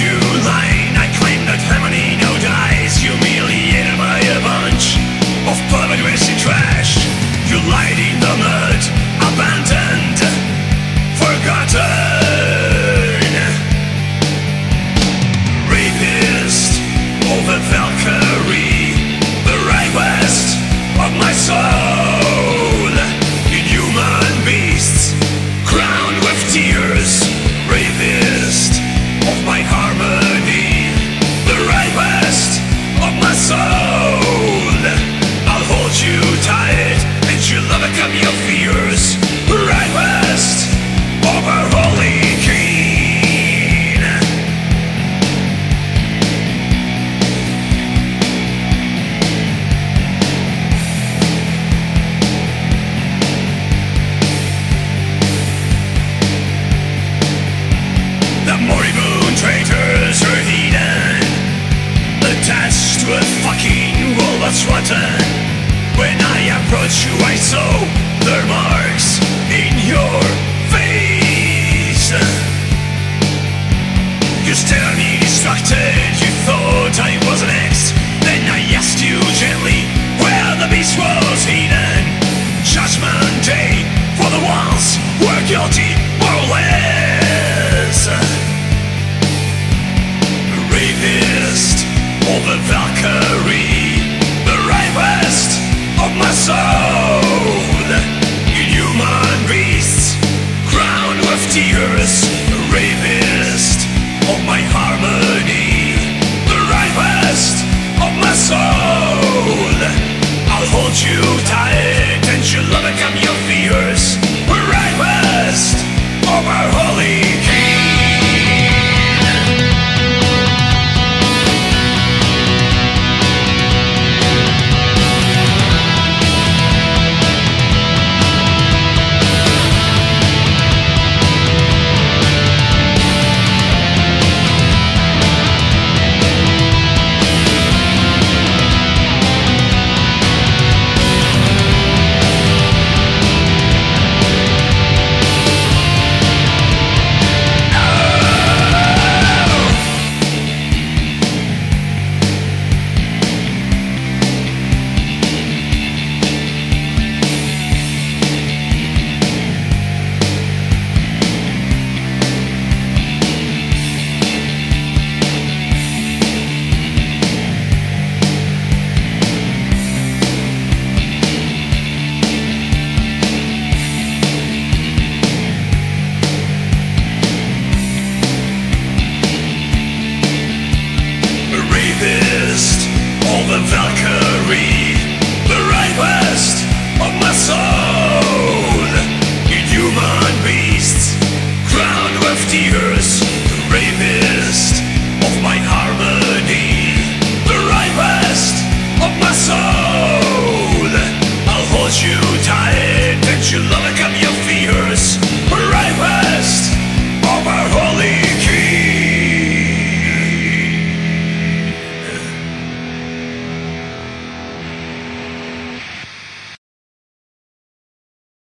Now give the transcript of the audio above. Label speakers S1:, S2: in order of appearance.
S1: you lying. We.